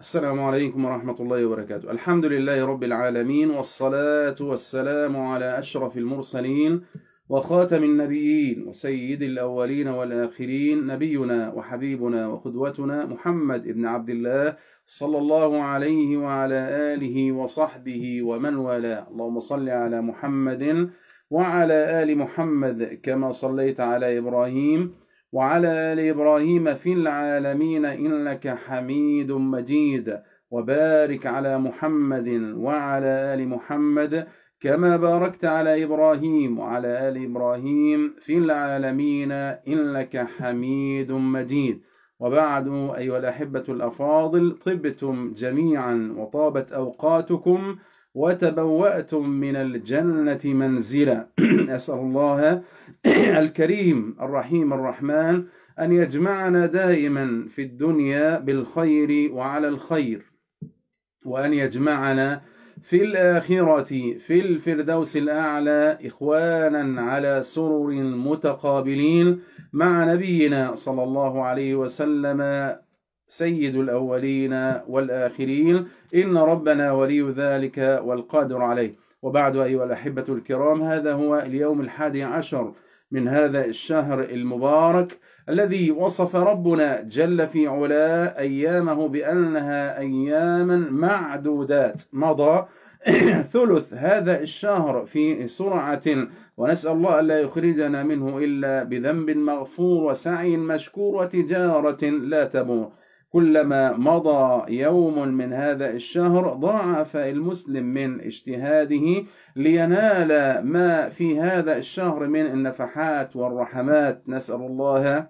السلام عليكم ورحمة الله وبركاته. الحمد لله رب العالمين والصلاة والسلام على أشرف المرسلين وخاتم النبيين وسيد الأولين والآخرين نبينا وحبيبنا وقدوتنا محمد بن عبد الله صلى الله عليه وعلى آله وصحبه ومن والاه. اللهم صل على محمد وعلى آل محمد كما صليت على إبراهيم. وعلى آل إبراهيم في العالمين إنك حميد مجيد. وبارك على محمد وعلى آل محمد كما باركت على إبراهيم وعلى آل إبراهيم في العالمين إنك حميد مجيد. وبعد أيها الأحبة الأفاضل طبتم جميعا وطابت أوقاتكم وتبوأتم من الجنة منزلا. أسأل الله الكريم الرحيم الرحمن أن يجمعنا دائما في الدنيا بالخير وعلى الخير وأن يجمعنا في الآخرة في الفردوس الأعلى إخوانا على سرر متقابلين مع نبينا صلى الله عليه وسلم. سيد الأولين والآخرين. إن ربنا ولي ذلك والقادر عليه. وبعد أيها الأحبة الكرام هذا هو اليوم الحادي عشر من هذا الشهر المبارك الذي وصف ربنا جل في علا أيامه بأنها أياما معدودات. مضى ثلث هذا الشهر في سرعة ونسأل الله ألا يخرجنا منه إلا بذنب مغفور وسعي مشكور وتجارة لا تبور كلما مضى يوم من هذا الشهر ضاعف المسلم من اجتهاده لينال ما في هذا الشهر من النفحات والرحمات. نسأل الله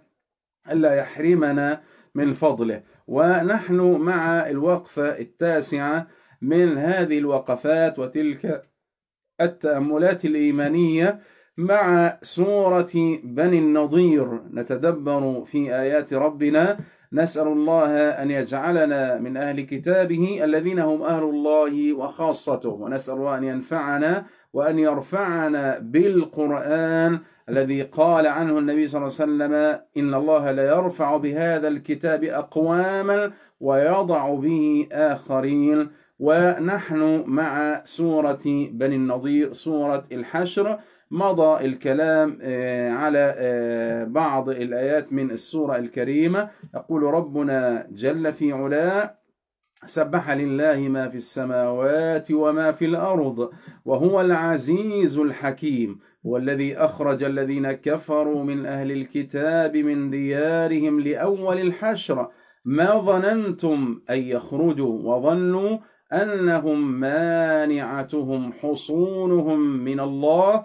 ألا يحرمنا من فضله. ونحن مع الوقفة التاسعة من هذه الوقفات وتلك التأملات الإيمانية مع سورة بني النضير. نتدبر في آيات ربنا نسأل الله أن يجعلنا من أهل كتابه الذين هم أهل الله وخاصته ونسأل الله أن ينفعنا وأن يرفعنا بالقرآن الذي قال عنه النبي صلى الله عليه وسلم إن الله لا يرفع بهذا الكتاب أقواما ويضع به آخرين. ونحن مع سورة بني النضير سورة الحشر. مضى الكلام على بعض الآيات من السورة الكريمة. يقول ربنا جل في علاه سبح لله ما في السماوات وما في الأرض وهو العزيز الحكيم هو الذي أخرج الذين كفروا من أهل الكتاب من ديارهم لأول الحشر. ما ظننتم أن يخرجوا وظنوا أنهم مانعتهم حصونهم من الله.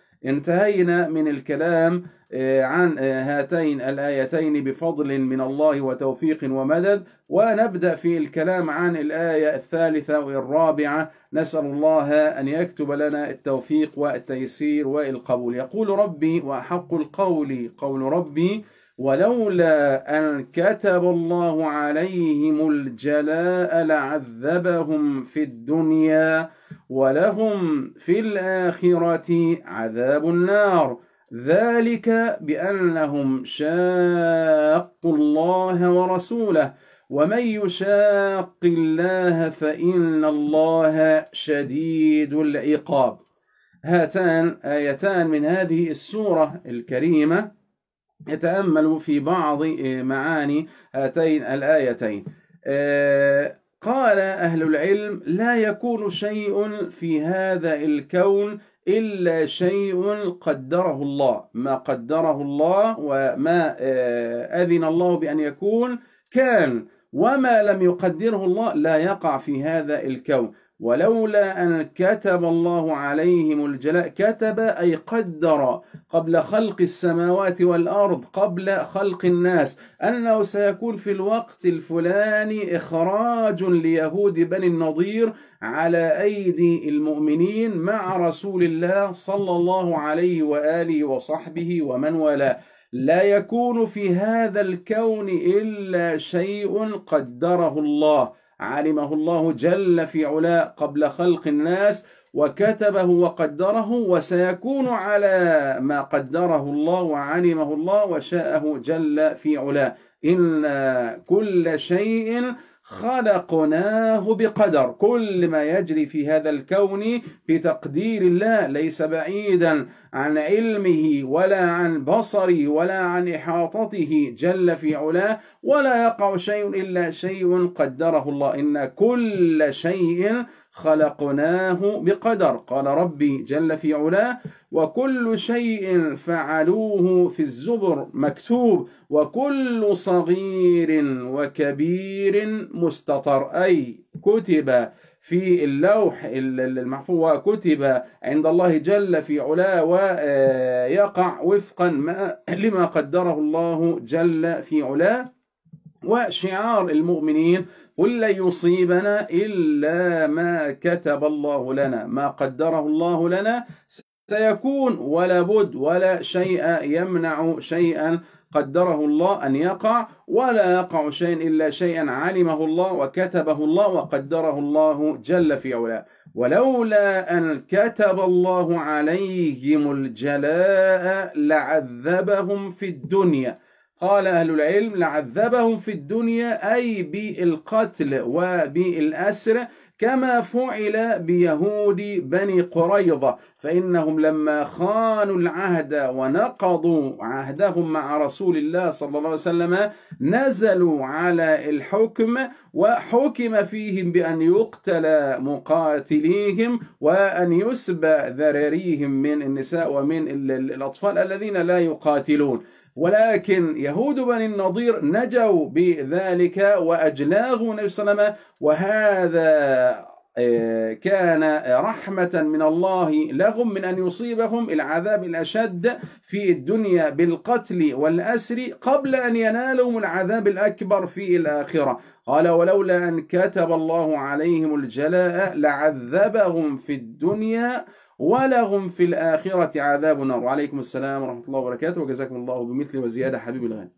انتهينا من الكلام عن هاتين الآيتين بفضل من الله وتوفيق ومدد. ونبدأ في الكلام عن الآية الثالثة والرابعة. نسأل الله أن يكتب لنا التوفيق والتيسير والقبول. يقول ربي وأحق القول قول ربي ولولا أن كتب الله عليهم الجلاء لعذبهم في الدنيا. ولهم في الآخرة عذاب النار. ذلك بأنهم شاقوا الله ورسوله. ومن يشاق الله فإن الله شديد العقاب. هاتان آيتان من هذه السورة الكريمة. يتأمل في بعض معاني هاتين الآيتين. قال أهل العلم لا يكون شيء في هذا الكون إلا شيء قدره الله. ما قدره الله وما أذن الله بأن يكون كان. وما لم يقدره الله لا يقع في هذا الكون. ولولا أن كتب الله عليهم الجلاء كتب أي قدر قبل خلق السماوات والأرض قبل خلق الناس أنه سيكون في الوقت الفلاني إخراج ليهود بني النضير على أيدي المؤمنين مع رسول الله صلى الله عليه وآله وصحبه ومن والاه. لا يكون في هذا الكون إلا شيء قدره الله. علمه الله جل في علاه قبل خلق الناس وكتبه وقدره وسيكون على ما قدره الله وعلمه الله وشاءه جل في علاه إن كل شيء خلقناه بقدر. كل ما يجري في هذا الكون بتقدير الله ليس بعيدا عن علمه ولا عن بصره ولا عن إحاطته. جل في علاه ولا يقع شيء إلا شيء قدره الله. إن كل شيء خلقناه بقدر. قال ربي جل في علاه وكل شيء فعلوه في الزبر مكتوب وكل صغير وكبير مستطر. أي كتب في اللوح المحفوظ وكتب عند الله جل في علاه ويقع وفقا ما لما قدره الله جل في علاه. وشعار المؤمنين قل لن يصيبنا إلا ما كتب الله لنا. ما قدره الله لنا سيكون ولا بد ولا شيء يمنع شيئا قدره الله أن يقع ولا يقع شيء إلا شيئا علمه الله وكتبه الله وقدره الله جل في علاه. ولولا أن كتب الله عليهم الجلاء لعذبهم في الدنيا. قال أهل العلم لعذبهم في الدنيا أي بالقتل وبالأسر كما فعل بيهود بني قريظة. فإنهم لما خانوا العهد ونقضوا عهدهم مع رسول الله صلى الله عليه وسلم نزلوا على الحكم وحكم فيهم بأن يقتل مقاتليهم وأن يسبى ذراريهم من النساء ومن الأطفال الذين لا يقاتلون. ولكن يهود بني النضير نجوا بذلك وأجلاغوا وسلم وهذا كان رحمة من الله لهم من أن يصيبهم العذاب الأشد في الدنيا بالقتل والأسر قبل أن ينالهم العذاب الأكبر في الآخرة. قال ولولا أن كتب الله عليهم الجلاء لعذبهم في الدنيا ولهم في الآخرة عذاب النار. وعليكم السلام ورحمة الله وبركاته وجزاكم الله بمثل وزيادة حبيب الغالي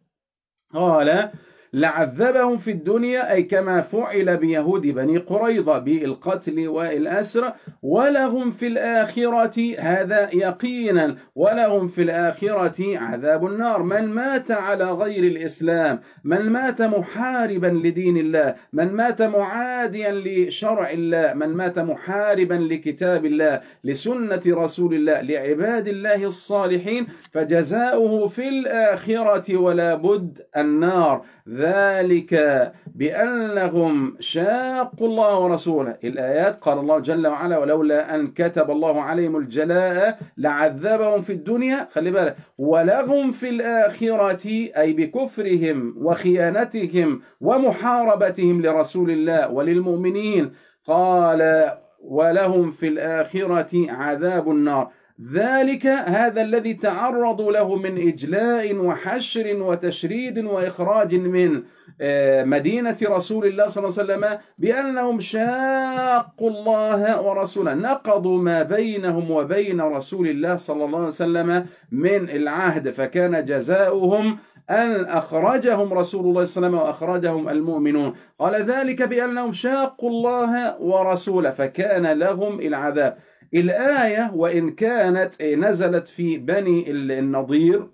قال لعذبهم في الدنيا أي كما فعل بيهود بني قريظة بالقتل والأسر. ولهم في الآخرة هذا يقينا ولهم في الآخرة عذاب النار. من مات على غير الإسلام من مات محاربا لدين الله من مات معاديا لشرع الله من مات محاربا لكتاب الله لسنة رسول الله لعباد الله الصالحين فجزاؤه في الآخرة ولا بد النار. ذلك بأنهم شاقوا الله ورسوله. الآيات قال الله جل وعلا ولولا أن كتب الله عليهم الجلاء لعذبهم في الدنيا. خلي بالك. ولهم في الآخرة أي بكفرهم وخيانتهم ومحاربتهم لرسول الله وللمؤمنين. قال ولهم في الآخرة عذاب النار. ذلك هذا الذي تعرضوا له من إجلاء وحشر وتشريد وإخراج من آه، مدينة رسول الله صلى الله عليه وسلم بأنهم شاقوا الله ورسوله نقضوا ما بينهم وبين رسول الله صلى الله عليه وسلم من العهد فكان جزاؤهم أن أخرجهم رسول الله صلى الله عليه وسلم وأخرجهم المؤمنون. قال ذلك بأنهم شاقوا الله ورسوله فكان لهم العذاب. الآية وإن كانت نزلت في بني النضير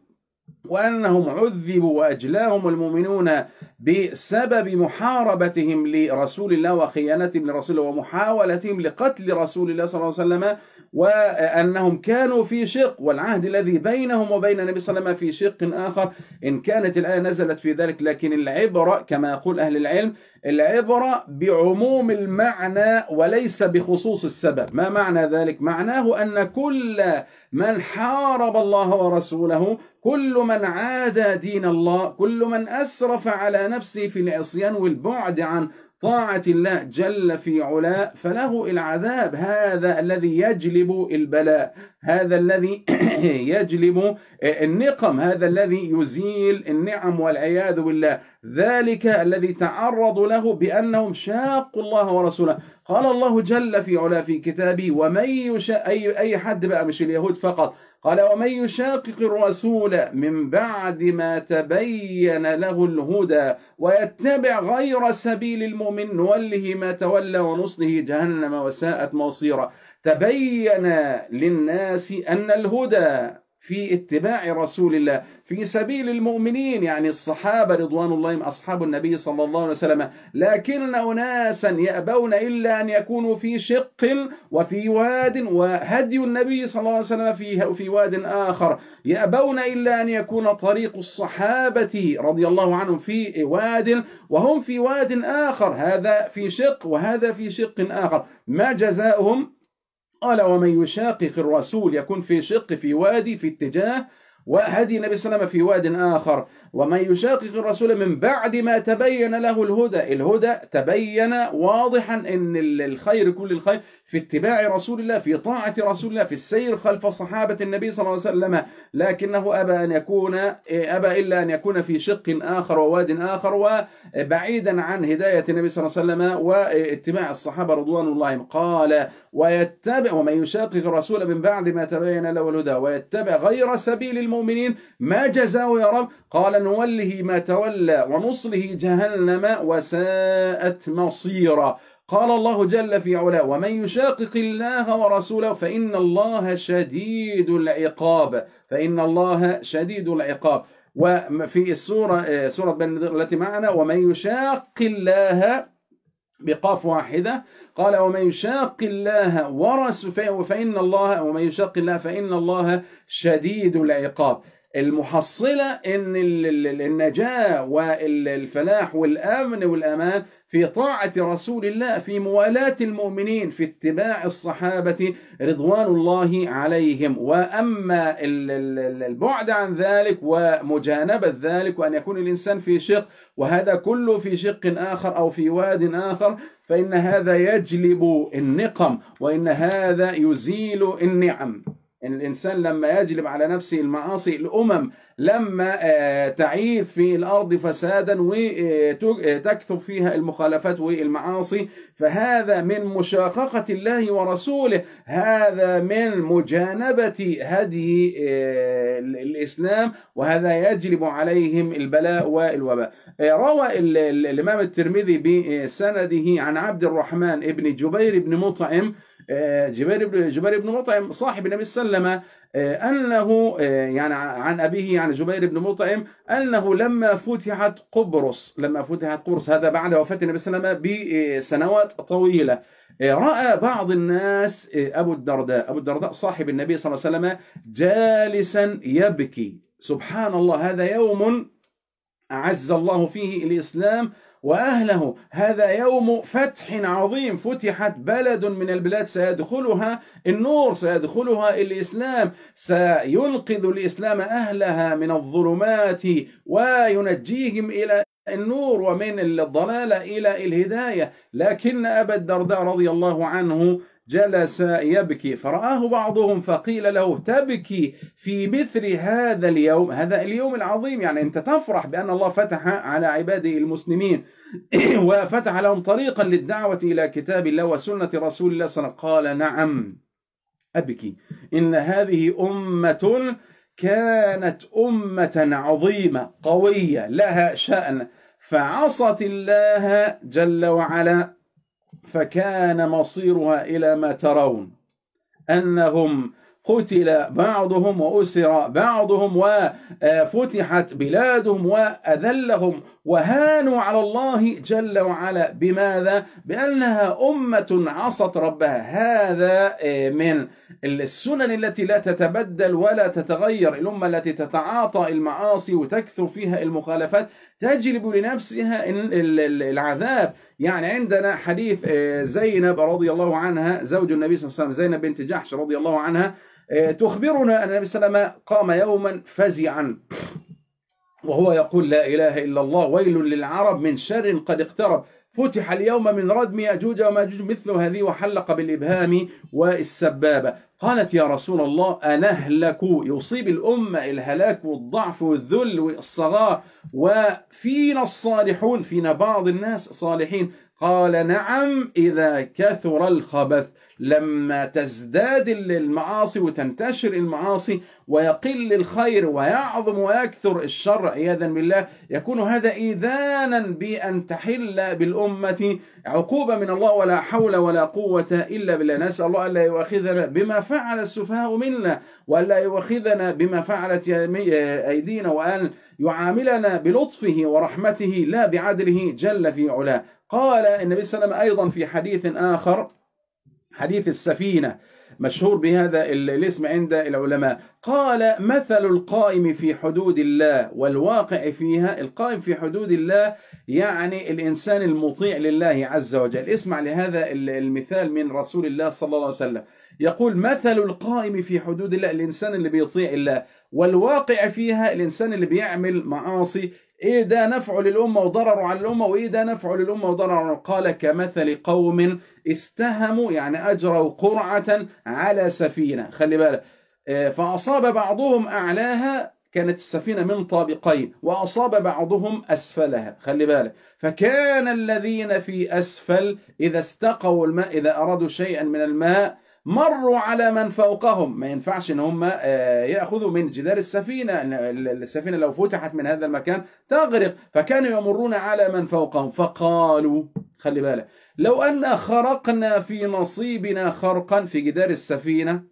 وأنهم عذبوا وأجلاهم المؤمنون بسبب محاربتهم لرسول الله وخيانتهم لرسول الله ومحاولتهم لقتل رسول الله صلى الله عليه وسلم وأنهم كانوا في شق والعهد الذي بينهم وبين النبي صلى الله عليه وسلم في شق آخر. إن كانت الآية نزلت في ذلك لكن العبرة كما يقول أهل العلم العبرة بعموم المعنى وليس بخصوص السبب ما معنى ذلك؟ معناه أن كل من حارب الله ورسوله كل من عادى دين الله كل من أسرف على نفسه في العصيان والبعد عن طاعة الله جل في علا فله العذاب هذا الذي يجلب البلاء هذا الذي يجلب النقم هذا الذي يزيل النعم والعياذ بالله. ذلك الذي تعرضوا له بأنهم شاقوا الله ورسوله. قال الله جل في علا في كتابه ومن يشاء أي, أي حد بقى مش اليهود فقط قال ومن يشاقق الرسول من بعد ما تبين له الهدى ويتبع غير سبيل المؤمن نوله ما تولى ونصله جهنم وساءت مصيرا. تبين للناس أن الهدى في اتباع رسول الله. في سبيل المؤمنين يعني الصحابة رضوان الله أصحاب النبي صلى الله عليه وسلم. لكن أناسا يأبون إلا أن يكونوا في شق وفي واد وهدي النبي صلى الله عليه وسلم في, في واد آخر. يأبون إلا أن يكون طريق الصحابة رضي الله عنهم في واد وهم في واد آخر. هذا في شق وهذا في شق آخر. ما جزاؤهم؟ قال ومن يشاقق الرسول يكون في شق في وادي في اتجاه وهدي النبي صلى الله عليه وسلم في واد آخر. ومن يشاقق الرسول من بعد ما تبين له الهدى الهدى تبين واضحا إن الخير كل الخير في اتباع رسول الله في طاعة رسول الله في السير خلف صحابة النبي صلى الله عليه وسلم. لكنه أبى أن يكون أبى إلا أن يكون في شق آخر وواد آخر وبعيدا عن هداية النبي صلى الله عليه وسلم واتباع الصحابة رضوان الله. قال ويتبع ومن يشاقق الرسول من بعد ما تبين له الهدى ويتبع غير سبيل المؤمنين ما جزاء يا رب؟ قال نوله ما تولى ونصله جهنم وساءت مصيرا. قال الله جل في علاه ومن يشاقق الله ورسوله فإن الله شديد العقاب. فإن الله شديد العقاب. وفي السورة سورة بن التي معنا ومن يشاق الله بقاف واحدة. قال ومن يشاق الله ورسوله فإن الله ومن يشاق الله فإن الله شديد العقاب. المحصلة إن النجاة والفلاح والآمن والأمان في طاعة رسول الله في موالاة المؤمنين في اتباع الصحابة رضوان الله عليهم. وأما البعد عن ذلك ومجانبة ذلك وأن يكون الإنسان في شق وهذا كله في شق آخر أو في واد آخر فإن هذا يجلب النقم وإن هذا يزيل النعم. الإنسان لما يجلب على نفسه المعاصي الأمم لما آه، تعيث في الأرض فسادا وتكثر فيها المخالفات والمعاصي فهذا من مشاققة الله ورسوله هذا من مجانبة هدي آه، الإسلام وهذا يجلب عليهم البلاء والوباء. آه، روى الإمام الترمذي بسنده عن عبد الرحمن ابن جبير بن مطعم جبير بن جبير بن مطعم صاحب النبي صلى الله عليه وسلم آه، أنه آه، يعني عن أبيه يعني جبير بن مطعم أنه لما فتحت قبرص لما فتحت قبرص هذا بعد وفاة النبي صلى الله عليه وسلم بسنوات طويلة آه، رأى بعض الناس أبو الدرداء أبو الدرداء صاحب النبي صلى الله عليه وسلم جالسا يبكي. سبحان الله هذا يوم أعز الله فيه الإسلام وأهله. هذا يوم فتح عظيم. فتحت بلد من البلاد سيدخلها النور سيدخلها الإسلام. سينقذ الإسلام أهلها من الظلمات وينجيهم إلى النور ومن الضلاله إلى الهداية. لكن أبا الدرداء رضي الله عنه جلس يبكي. فرآه بعضهم فقيل له تبكي في مثل هذا اليوم. هذا اليوم العظيم. يعني أنت تفرح بأن الله فتح على عباده المسلمين وفتح لهم طريقا للدعوة إلى كتاب الله وسنة رسول الله صلى الله عليه وسلم. قال نعم أبكي. إن هذه أمة كانت أمة عظيمة قوية لها شأن. فعصت الله جل وعلا فكان مصيرها إلى ما ترون. أنهم قتل بعضهم وأسر بعضهم وفتحت بلادهم وأذلهم وهانوا على الله جل وعلا. بماذا؟ بأنها أمة عصت ربها. هذا من السنن التي لا تتبدل ولا تتغير. الأمة التي تتعاطى المعاصي وتكثر فيها المخالفات تجلب لنفسها العذاب. يعني عندنا حديث آه، زينب رضي الله عنها زوج النبي صلى الله عليه وسلم زينب بنت جحش رضي الله عنها آه، تخبرنا أن النبي صلى الله عليه وسلم قام يوما فزعا. وهو يقول لا إله إلا الله ويل للعرب من شر قد اقترب. فتح اليوم من ردم يأجوج وماجوج مثل هذه وحلق بالإبهام والسبابة. قالت يا رسول الله أنهلك يصيب الأمة الهلاك والضعف والذل والصغار. وفينا الصالحون فينا بعض الناس صالحين. قال نعم إذا كثر الخبث لما تزداد المعاصي وتنتشر المعاصي ويقل الخير ويعظم ويكثر الشر عياذا بالله يكون هذا إيذانا بأن تحل بالأمة عقوبة من الله ولا حول ولا قوة إلا بالله. نسأل الله ألا يؤاخذنا بما فعل السفهاء منا وألا يؤاخذنا بما فعلت أيدينا وأن يعاملنا بلطفه ورحمته لا بعدله جل في علاه. قال النبي صلى الله عليه وسلم أيضا في حديث آخر حديث السفينة مشهور بهذا الاسم عند العلماء. قال مثل القائم في حدود الله والواقع فيها القائم في حدود الله يعني الإنسان المطيع لله عز وجل. اسمع لهذا المثال من رسول الله صلى الله عليه وسلم. يقول مثل القائم في حدود الله الإنسان اللي بيطيع الله. والواقع فيها الإنسان اللي بيعمل معاصي. إيه ده نفع للأمة وضرر على الأمة؟ وإيه ده نفع للأمة وضرر قال كمثل قوم استهموا يعني أجروا قرعة على سفينة. خلي بالك. آه، فأصاب بعضهم أعلاها كانت السفينة من طابقين وأصاب بعضهم أسفلها. خلي بالك. فكان الذين في أسفل إذا استقوا الماء إذا أرادوا شيئا من الماء مروا على من فوقهم. ما ينفعش إن هم آه، يأخذوا من جدار السفينة. السفينة لو فتحت من هذا المكان تغرق. فكانوا يمرون على من فوقهم. فقالوا خلي بالك لو أن خرقنا في نصيبنا خرقا في جدار السفينة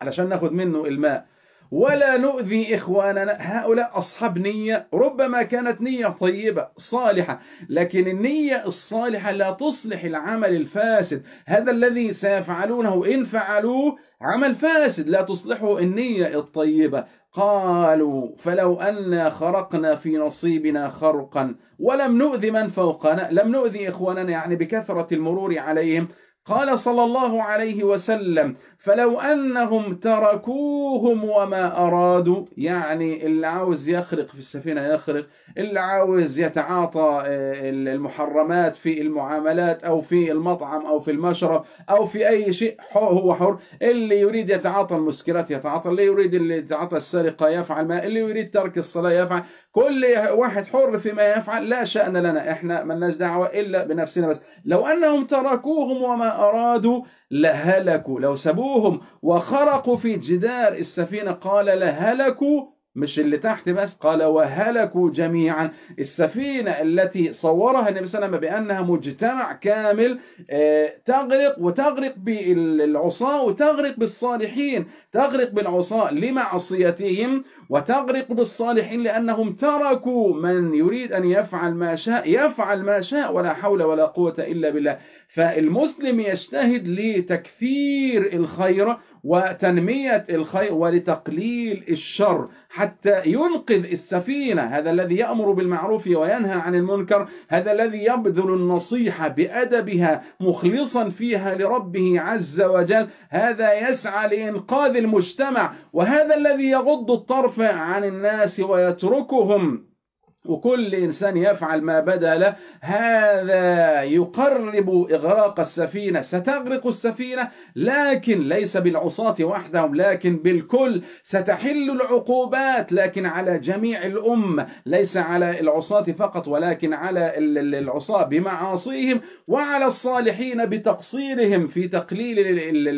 علشان ناخذ منه الماء ولا نؤذي إخواننا. هؤلاء أصحاب نية ربما كانت نية طيبة صالحة لكن النية الصالحة لا تصلح العمل الفاسد. هذا الذي سيفعلونه إن فعلوه عمل فاسد لا تصلحه النية الطيبة. قالوا فلو أنا خرقنا في نصيبنا خرقا ولم نؤذي من فوقنا لم نؤذي إخواننا يعني بكثرة المرور عليهم. قال صلى الله عليه وسلم فلو أنهم تركوهم وما أرادوا يعني اللي عاوز يخرق في السفينة يخرق اللي عاوز يتعاطى آه، المحرمات في المعاملات أو في المطعم أو في المشرب أو في أي شيء هو حر اللي يريد يتعاطى المسكرات يتعاطى اللي يريد اللي يتعاطى السرقة يفعل ما اللي يريد ترك الصلاة يفعل. كل واحد حر فيما يفعل لا شأن لنا. إحنا ملناش دعوة إلا بنفسنا بس. لو أنهم تركوهم وما أرادوا لهلكوا. لو سبوهم وخرقوا في جدار السفينة قال لهلكوا مش اللي تحت بس. قال وهلكوا جميعا. السفينة التي صورها النبي صلى الله عليه وسلم بأنها مجتمع كامل آه، تغرق وتغرق بالعصاة وتغرق بالصالحين. تغرق بالعصاة لمعصيتهم وتغرق بالصالحين لأنهم تركوا من يريد أن يفعل ما شاء. يفعل ما شاء ولا حول ولا قوة إلا بالله. فالمسلم يجتهد لتكثير الخير وتنمية الخير ولتقليل الشر حتى ينقذ السفينة. هذا الذي يأمر بالمعروف وينهى عن المنكر. هذا الذي يبذل النصيحة بأدبها مخلصا فيها لربه عز وجل. هذا يسعى لإنقاذ المجتمع. وهذا الذي يغض الطرف عن الناس ويتركهم وكل إنسان يفعل ما بدا له هذا يقرب إغراق السفينة ستغرق السفينة لكن ليس بالعصاة وحدهم لكن بالكل ستحل العقوبات لكن على جميع الأمة ليس على العصاة فقط ولكن على العصاة بمعاصيهم وعلى الصالحين بتقصيرهم في تقليل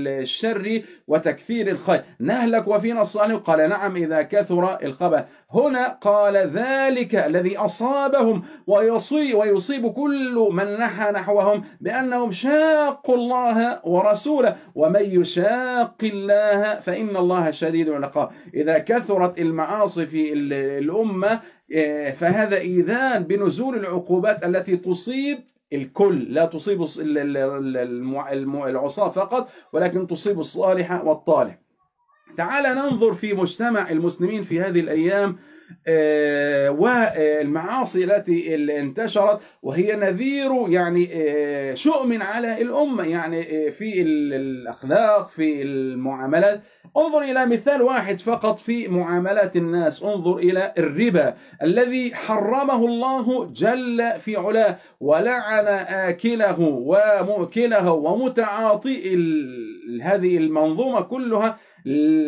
الشر وتكثير الخير. نهلك وفينا الصالح؟ قال نعم إذا كثر الخبث هنا قال ذلك الذي أصابهم ويصيب, ويصيب كل من نحى نحوهم بأنهم شاقوا الله ورسوله. ومن يشاق الله فإن الله شديد العقاب. إذا كثرت المعاصي في الأمة إيه، فهذا إيذان بنزول العقوبات التي تصيب الكل. لا تصيب العصاة فقط ولكن تصيب الصالح والطالح. تعال ننظر في مجتمع المسلمين في هذه الأيام آه، والمعاصي التي انتشرت وهي نذير يعني آه، شؤم على الأمة. يعني في الأخلاق في المعاملات. انظر إلى مثال واحد فقط في معاملات الناس. انظر إلى الربا الذي حرمه الله جل في علاه ولعن آكله ومؤكله ومتعاطي هذه المنظومة كلها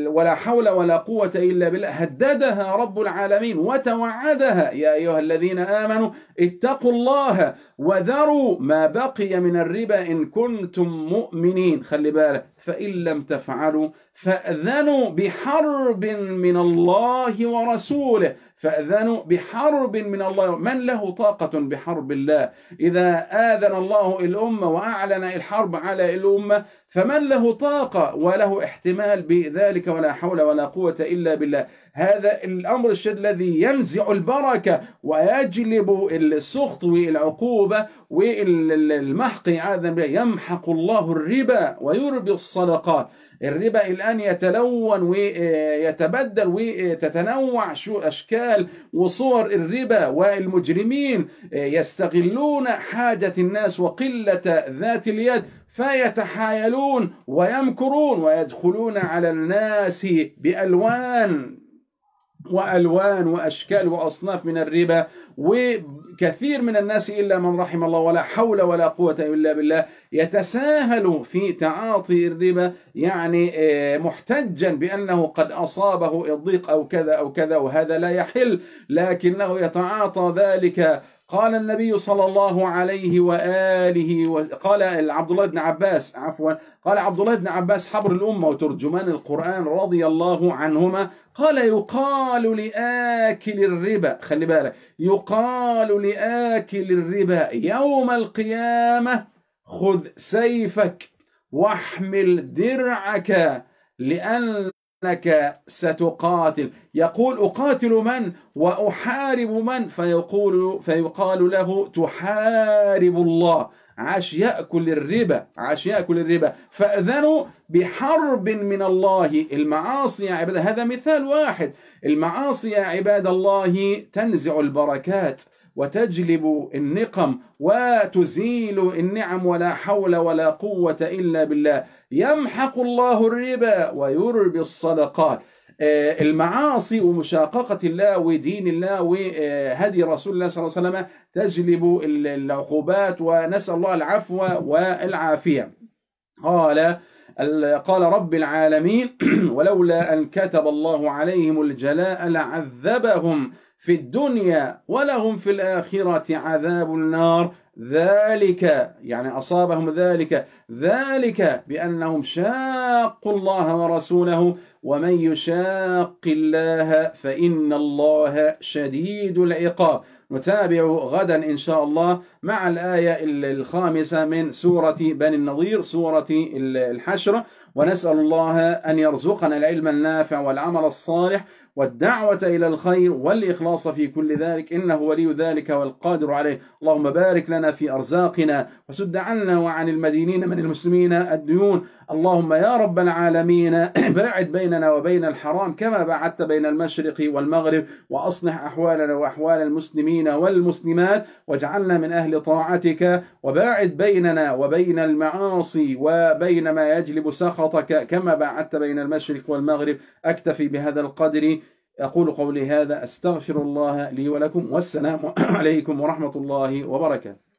ولا حول ولا قوة إلا بالله. هددها رب العالمين وتوعدها. يا أيها الذين آمنوا اتقوا الله وذروا ما بقي من الربا إن كنتم مؤمنين. خلي بالك. فإن لم تفعلوا فأذنوا بحرب من الله ورسوله. فأذنوا بحرب من الله. من له طاقة بحرب الله؟ إذا آذن الله الأمة وأعلن الحرب على الأمة فمن له طاقة وله احتمال بذلك ولا حول ولا قوة إلا بالله. هذا الأمر الشديد الذي ينزع البركة ويجلب السخط والعقوبة والمحق. يمحق الله الربا ويربي الصدقات. الربا الآن يتلون ويتبدل وتتنوع شو أشكال وصور الربا والمجرمين يستغلون حاجة الناس وقلة ذات اليد فيتحايلون ويمكرون ويدخلون على الناس بألوان وألوان وأشكال وأصناف من الربا وكثير من الناس إلا من رحم الله ولا حول ولا قوة إلا بالله يتساهل في تعاطي الربا يعني آه، محتجا بأنه قد أصابه الضيق أو كذا أو كذا وهذا لا يحل لكنه يتعاطى ذلك قال النبي صلى الله عليه وآله قال عبد الله بن عباس عفوا قال عبد الله بن عباس حبر الأمة وترجمان القرآن رضي الله عنهما قال يقال لآكل الربا خلي بالك يقال لآكل الربا يوم القيامة خذ سيفك واحمل درعك لأن أنك ستقاتل. يقول أقاتل من؟ وأحارب من؟ فيقول فيقال له تحارب الله. عاش يأكل الربا عاش يأكل الربا. فأذنوا بحرب من الله. المعاصي يا عباد هذا مثال واحد. المعاصي يا عباد الله تنزع البركات. وتجلب النقم وتزيل النعم ولا حول ولا قوة إلا بالله. يمحق الله الربا ويربي الصدقات. آه، المعاصي ومشاققة الله ودين الله وهدي رسول الله صلى الله عليه وسلم تجلب العقوبات ونسأل الله العفو والعافية. قال قال رب العالمين ولولا أن كتب الله عليهم الجلاء لعذبهم. في الدنيا ولهم في الآخرة عذاب النار. ذلك يعني أصابهم ذلك ذلك بأنهم شاقوا الله ورسوله ومن يشاق الله فإن الله شديد العقاب. نتابع غدا إن شاء الله مع الآية الخامسة من سورة بني النظير سورة الحشر. ونسأل الله أن يرزقنا العلم النافع والعمل الصالح والدعوة إلى الخير والإخلاص في كل ذلك إنه ولي ذلك والقادر عليه. اللهم بارك لنا في أرزاقنا وسد عنا وعن المدينين من المسلمين الديون. اللهم يا رب العالمين باعد بيننا وبين الحرام كما باعدت بين المشرق والمغرب وأصلح أحوالنا وأحوال المسلمين والمسلمات واجعلنا من أهل طاعتك وباعد بيننا وبين المعاصي وبين ما يجلب سخطك كما باعدت بين المشرق والمغرب. أكتفي بهذا القدر. أقول قولي هذا أستغفر الله لي ولكم والسلام عليكم ورحمة الله وبركاته.